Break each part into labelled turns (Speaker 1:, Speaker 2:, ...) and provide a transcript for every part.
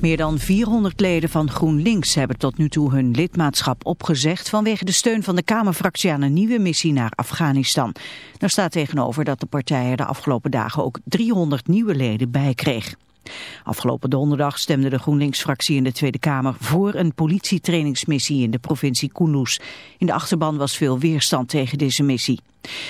Speaker 1: Meer dan 400 leden van GroenLinks hebben tot nu toe hun lidmaatschap opgezegd vanwege de steun van de Kamerfractie aan een nieuwe missie naar Afghanistan. Daar staat tegenover dat de partij er de afgelopen dagen ook 300 nieuwe leden bij kreeg. Afgelopen donderdag stemde de GroenLinks-fractie in de Tweede Kamer voor een politietrainingsmissie in de provincie Kunduz. In de achterban was veel weerstand tegen deze missie.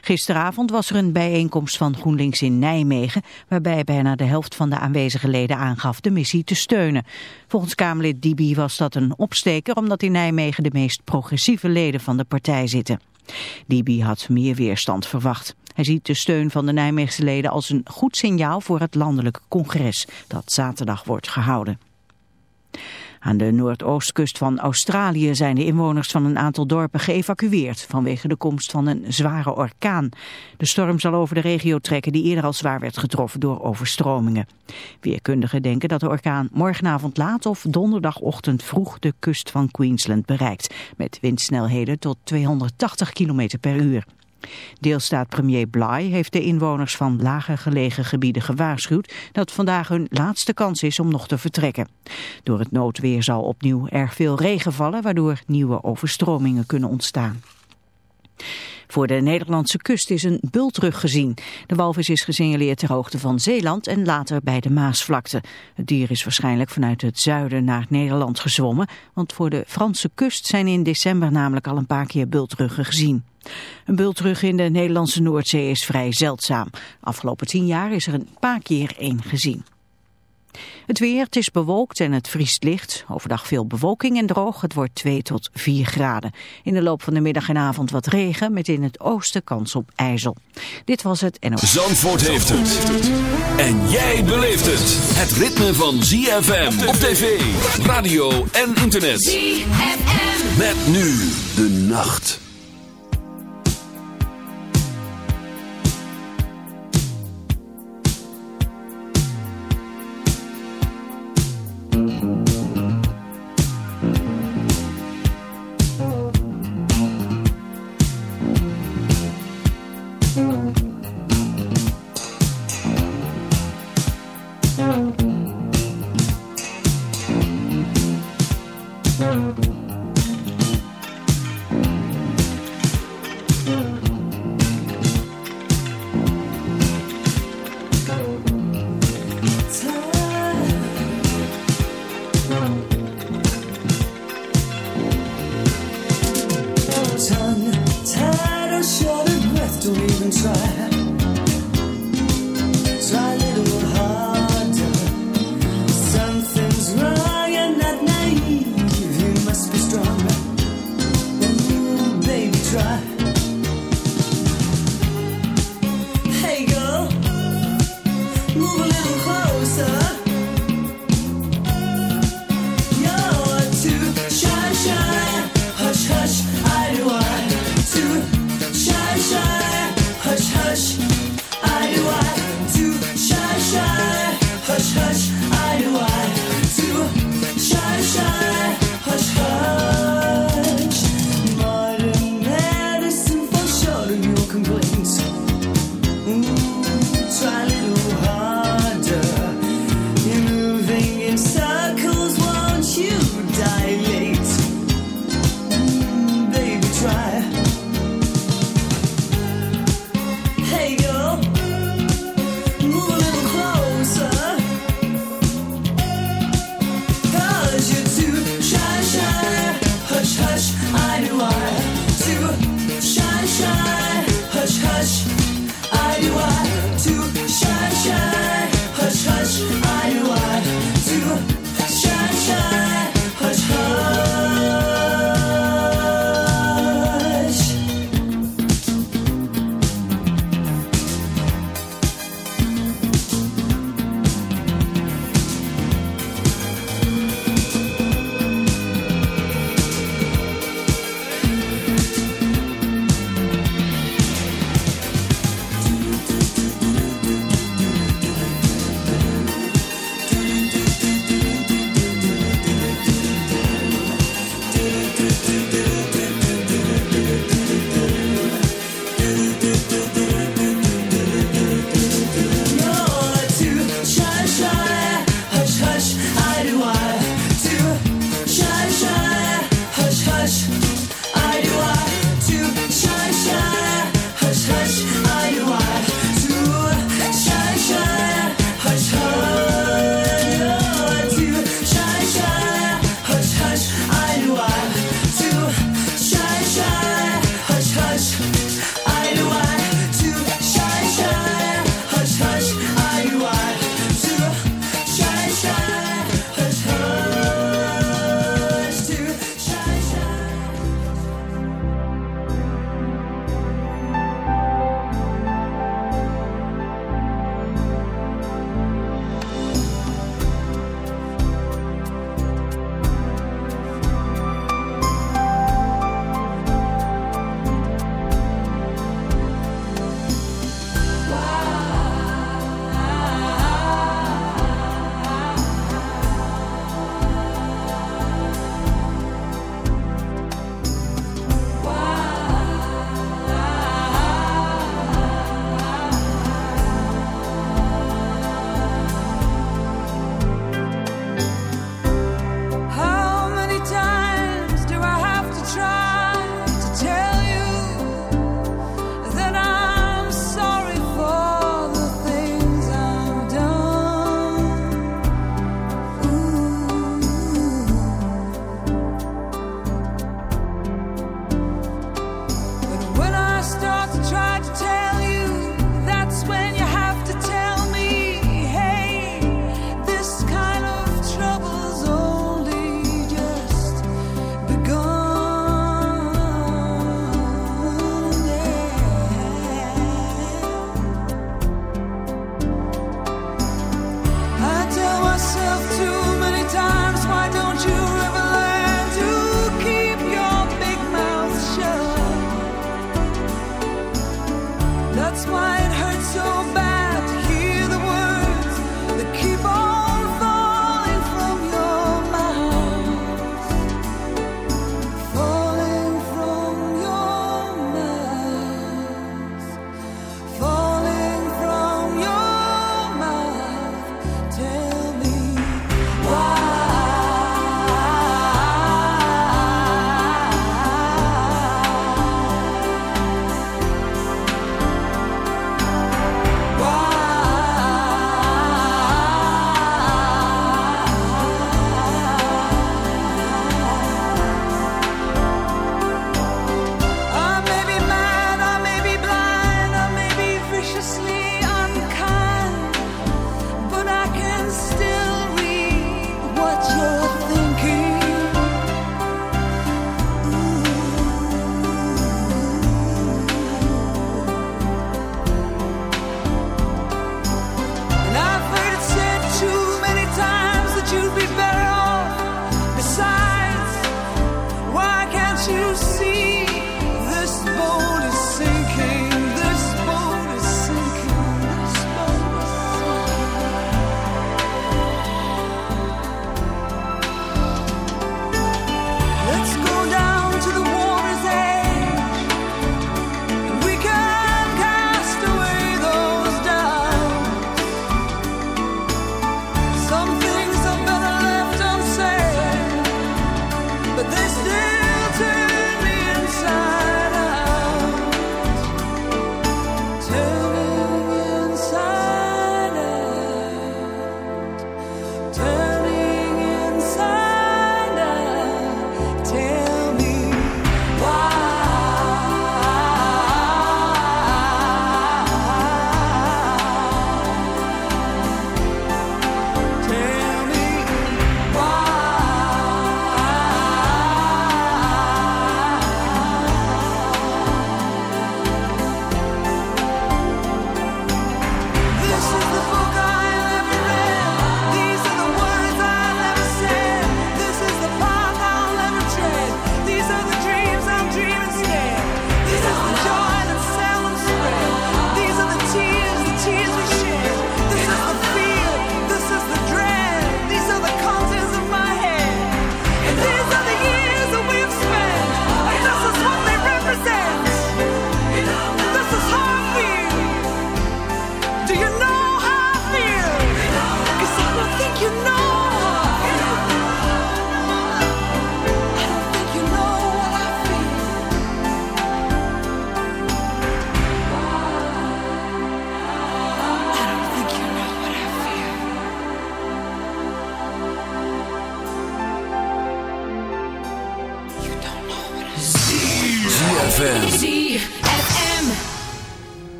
Speaker 1: Gisteravond was er een bijeenkomst van GroenLinks in Nijmegen, waarbij bijna de helft van de aanwezige leden aangaf de missie te steunen. Volgens Kamerlid Dibi was dat een opsteker, omdat in Nijmegen de meest progressieve leden van de partij zitten. Dibi had meer weerstand verwacht. Hij ziet de steun van de Nijmeegse leden als een goed signaal voor het landelijke congres dat zaterdag wordt gehouden. Aan de noordoostkust van Australië zijn de inwoners van een aantal dorpen geëvacueerd vanwege de komst van een zware orkaan. De storm zal over de regio trekken die eerder al zwaar werd getroffen door overstromingen. Weerkundigen denken dat de orkaan morgenavond laat of donderdagochtend vroeg de kust van Queensland bereikt, met windsnelheden tot 280 km per uur. Deelstaat premier Bly heeft de inwoners van lager gelegen gebieden gewaarschuwd dat vandaag hun laatste kans is om nog te vertrekken. Door het noodweer zal opnieuw erg veel regen vallen, waardoor nieuwe overstromingen kunnen ontstaan. Voor de Nederlandse kust is een bultrug gezien. De walvis is gesignaleerd ter hoogte van Zeeland en later bij de Maasvlakte. Het dier is waarschijnlijk vanuit het zuiden naar Nederland gezwommen, want voor de Franse kust zijn in december namelijk al een paar keer bultruggen gezien. Een bultrug in de Nederlandse Noordzee is vrij zeldzaam. Afgelopen tien jaar is er een paar keer één gezien. Het weer, het is bewolkt en het vriest licht. Overdag veel bewolking en droog. Het wordt 2 tot 4 graden. In de loop van de middag en avond wat regen met in het oosten kans op ijzel. Dit was het NOS.
Speaker 2: Zandvoort heeft het. En jij beleeft het. Het ritme van ZFM op tv, radio en internet.
Speaker 3: ZFM.
Speaker 2: Met nu de nacht.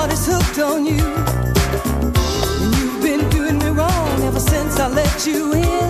Speaker 4: heart is hooked on you. And you've been doing me wrong ever since I let you in.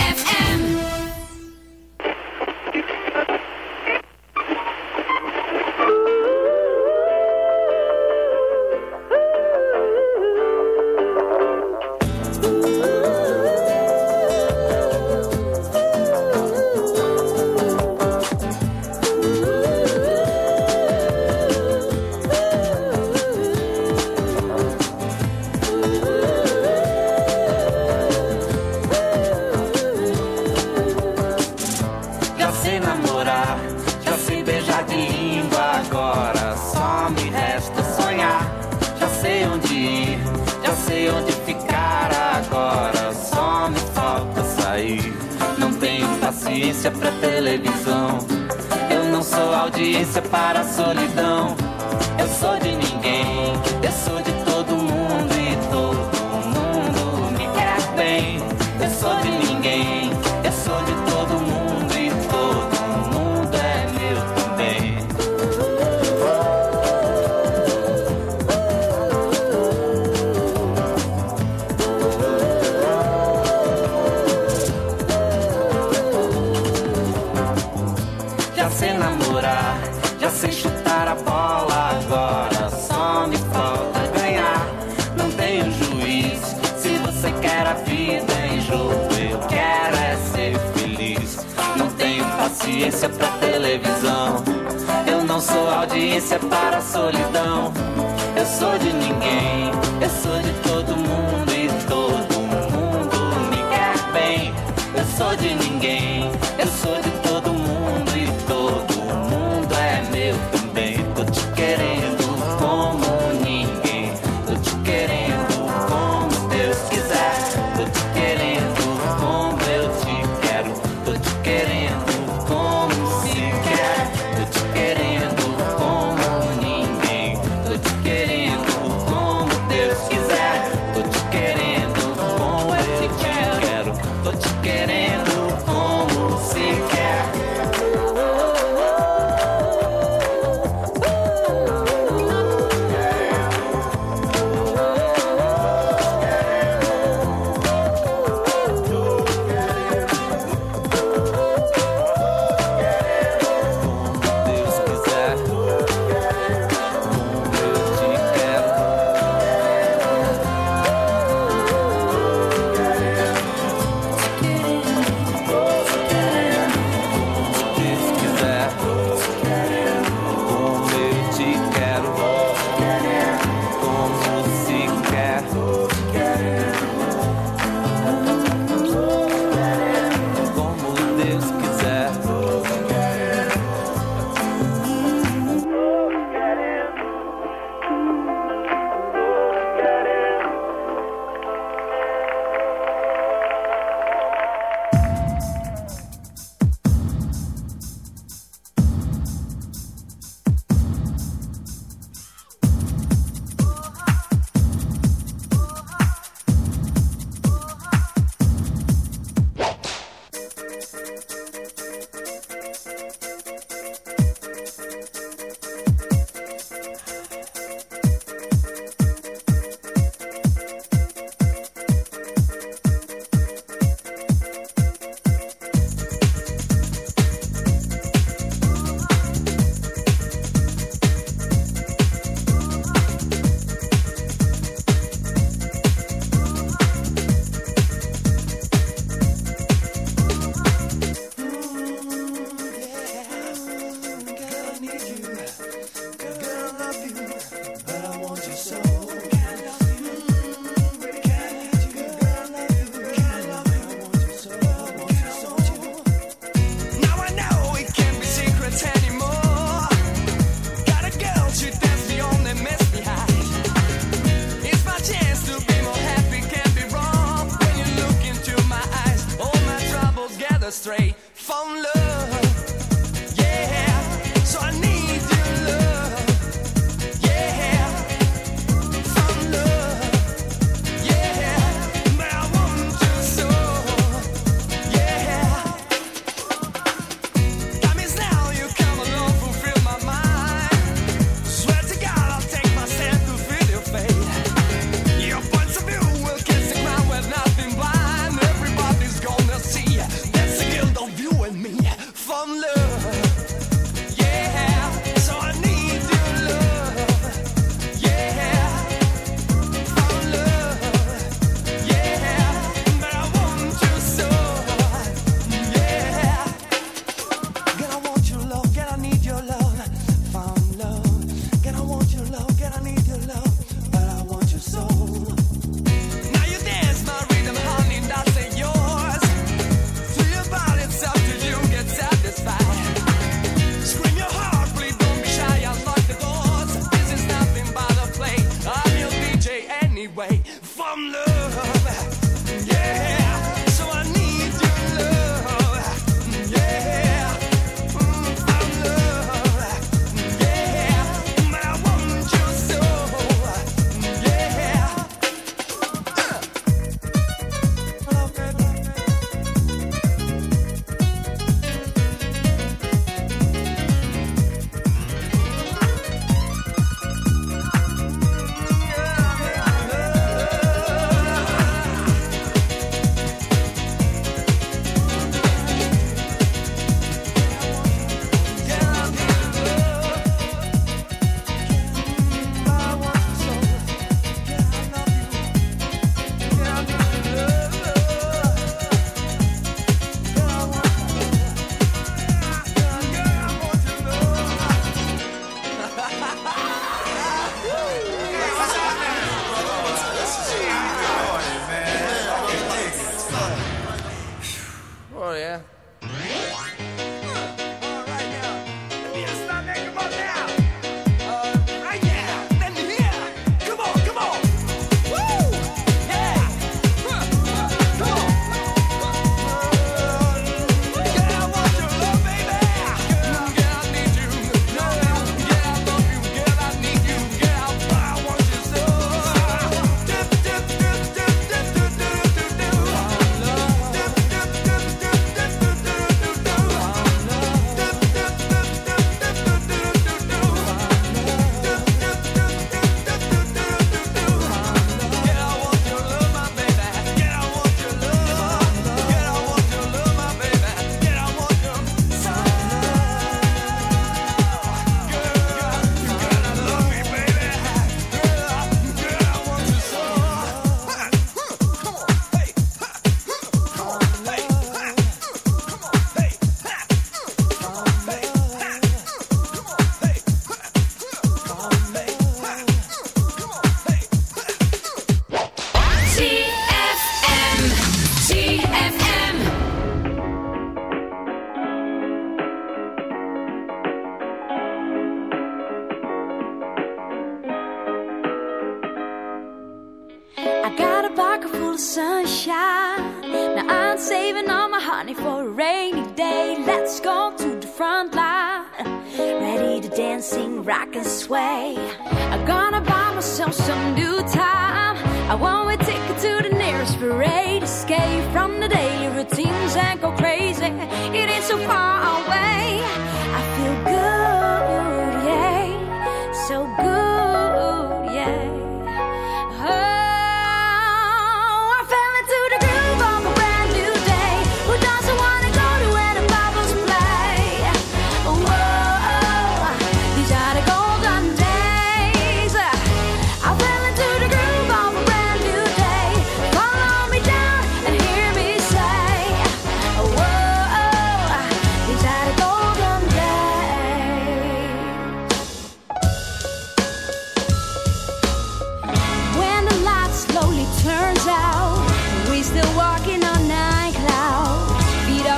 Speaker 5: Ninguém, eu sou de todo mundo e todo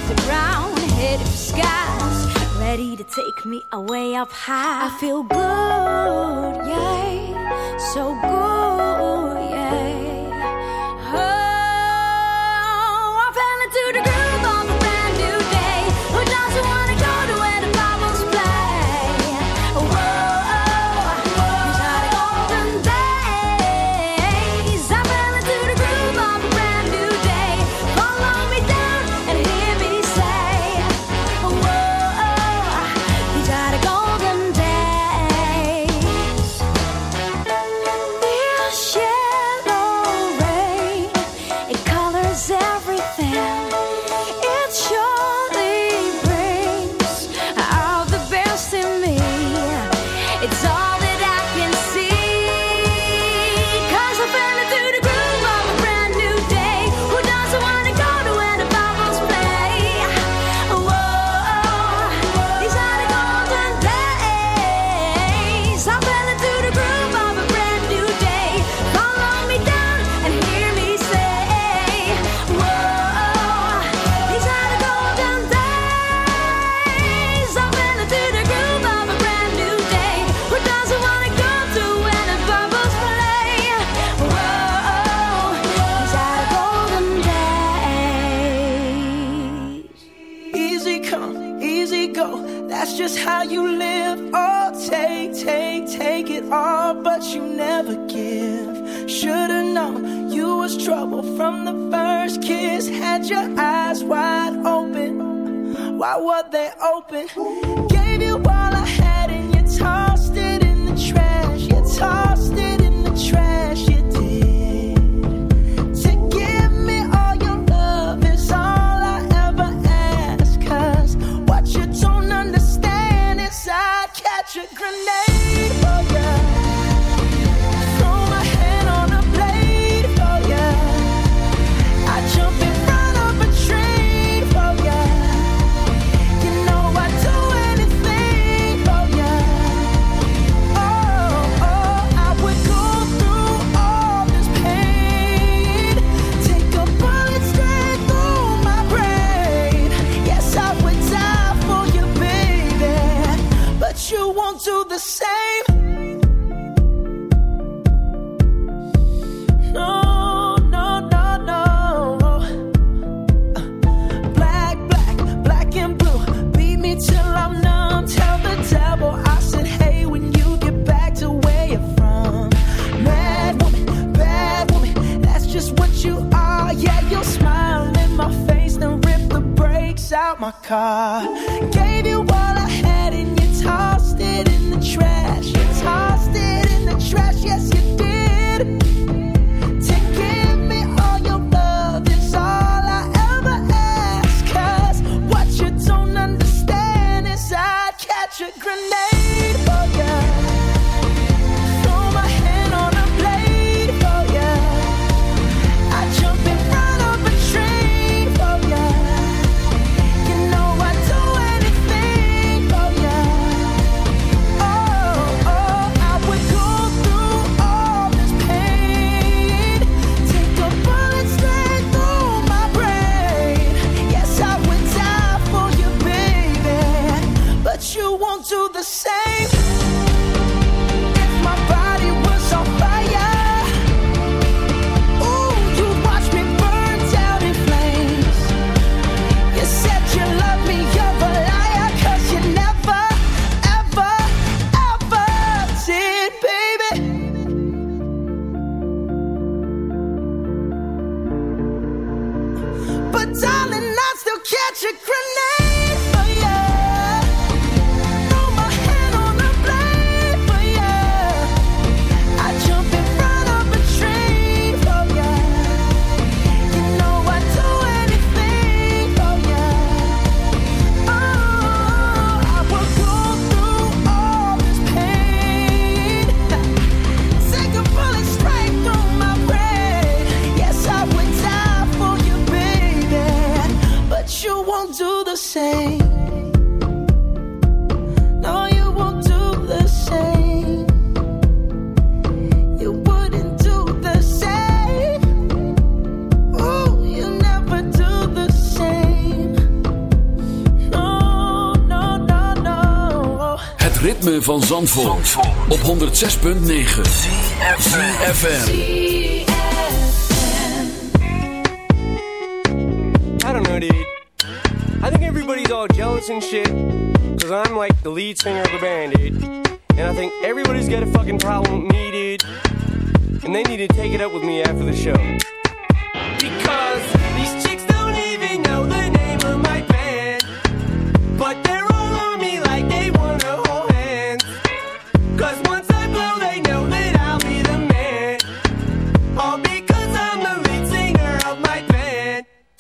Speaker 5: like a
Speaker 3: brown headed skies, ready to take me away up high. I feel good, yeah, so good.
Speaker 6: Why they open? Won't
Speaker 7: van Zandvoort, op 106.9 ZFM.
Speaker 8: I don't know, dude. I think everybody's all jealous and shit. Cause I'm like the lead singer of the band, dude. And I think everybody's got a fucking problem with me, dude. And they need to take it up with me after the show. Because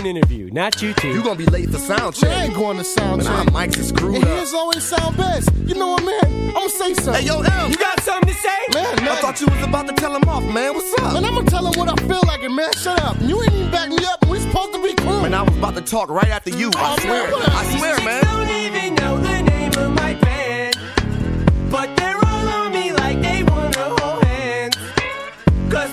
Speaker 8: an interview, not you two.
Speaker 9: You gonna be late for sound check.
Speaker 10: I ain't going to sound
Speaker 9: Man, our mics is screwed
Speaker 10: And
Speaker 9: up.
Speaker 10: his always sound best. You know what, man? I'm gonna say something.
Speaker 9: Hey, yo, M.
Speaker 8: You got something to say?
Speaker 10: man,
Speaker 9: I thought you was about to tell him off, man. What's up?
Speaker 10: man, I'm gonna tell him what I feel like, and man, shut up. You ain't even back me up. We supposed to be cool.
Speaker 9: Man, I was about to talk right after you. I
Speaker 10: Oh,
Speaker 9: swear.
Speaker 10: man, what?
Speaker 9: I swear, man.
Speaker 8: don't even know the name of my band. But they're all on me like they wanna hold hands. Cause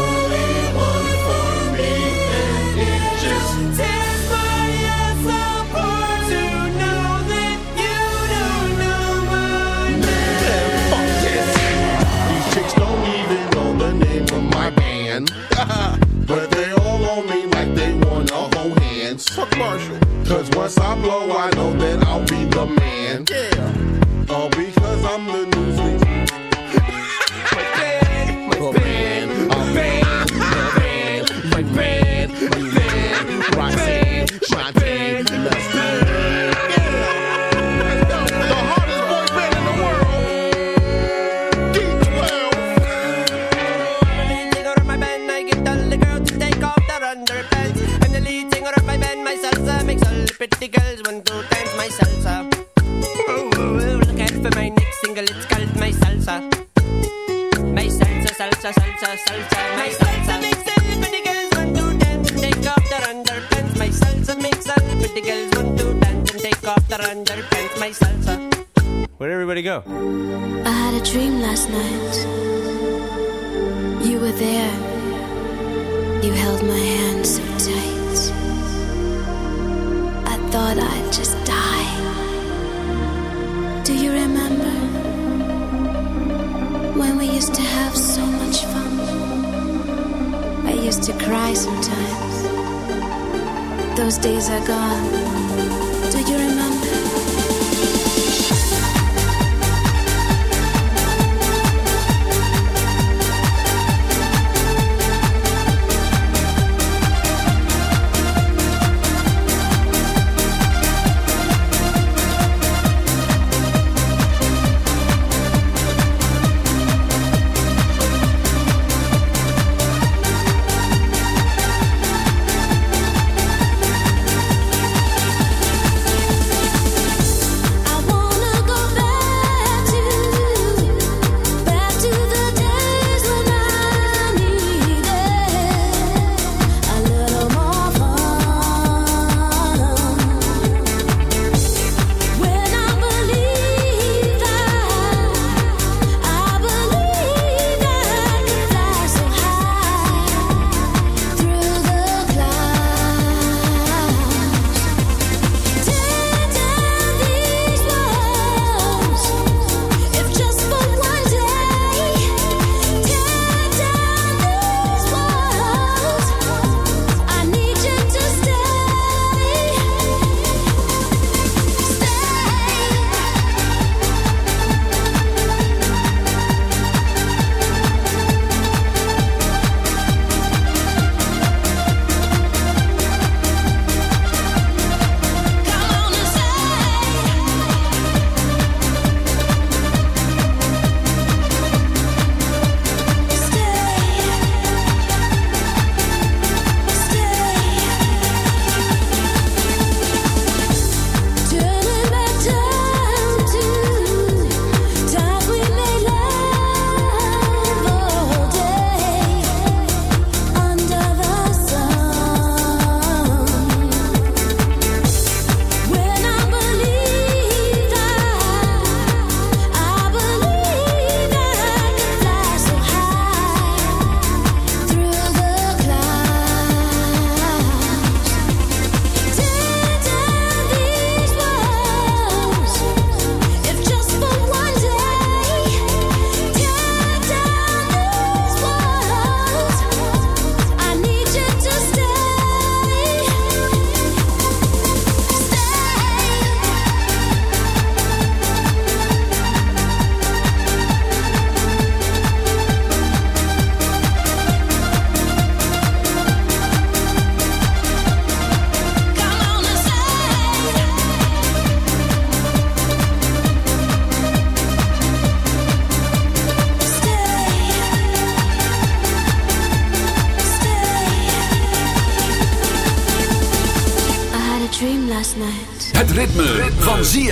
Speaker 10: Fuck Marshall. Cause once I blow, I know that I'll be the man. Yeah. All because I'm the newsleak.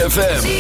Speaker 11: ZFM.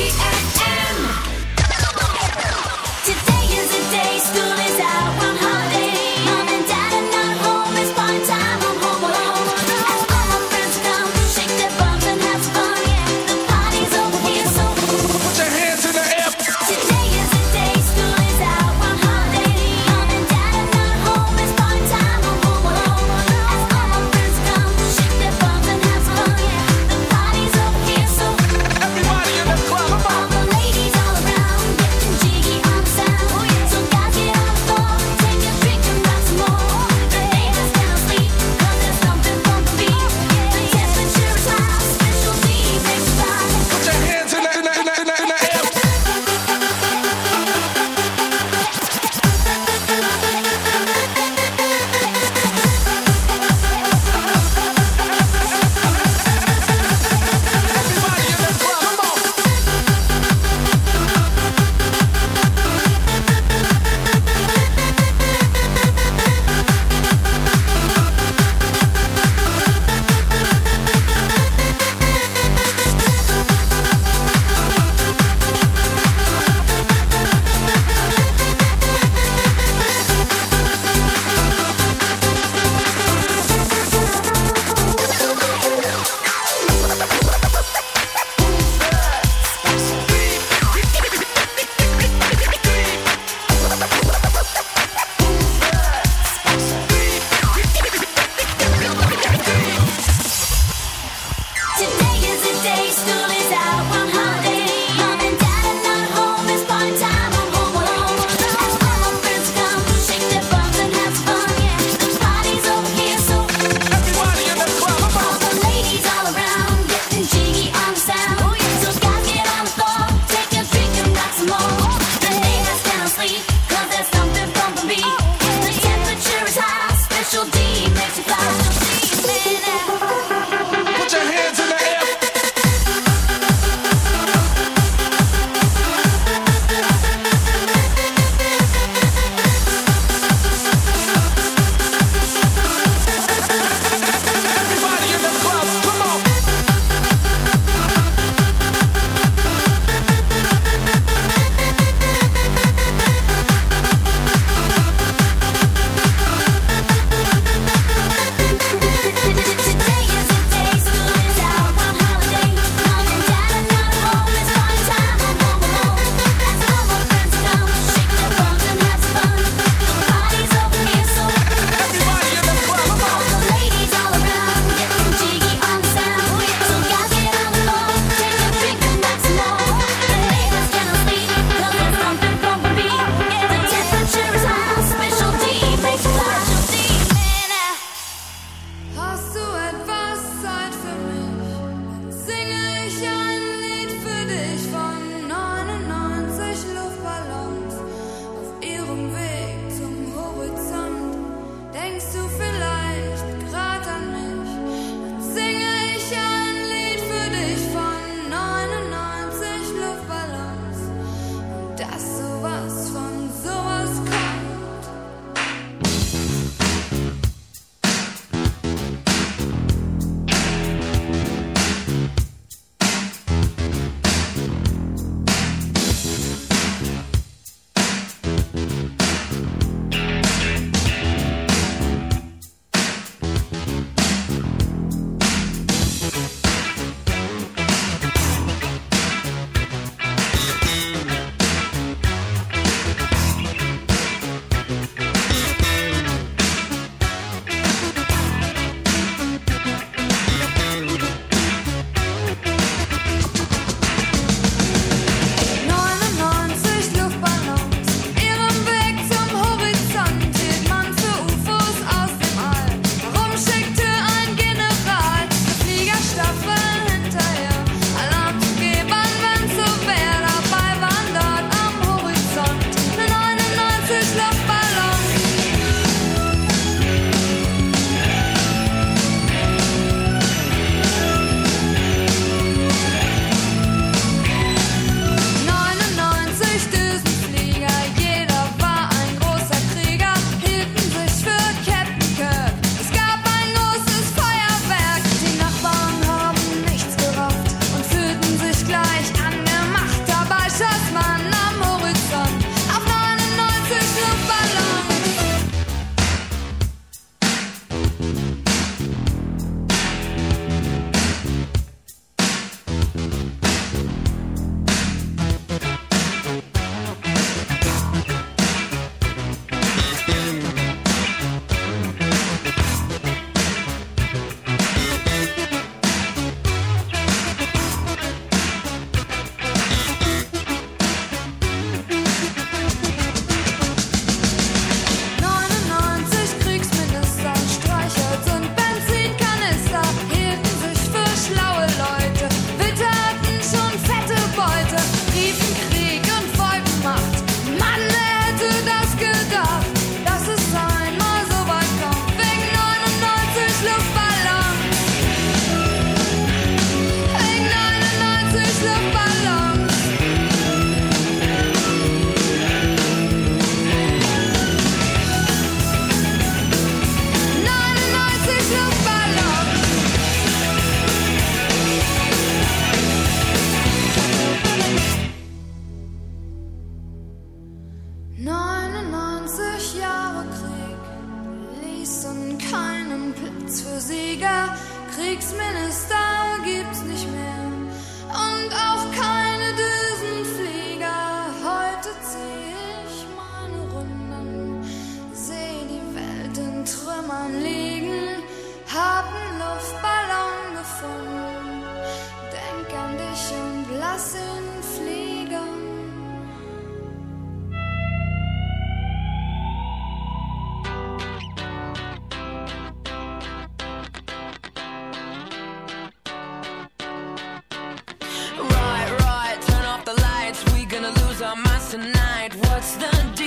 Speaker 12: What's the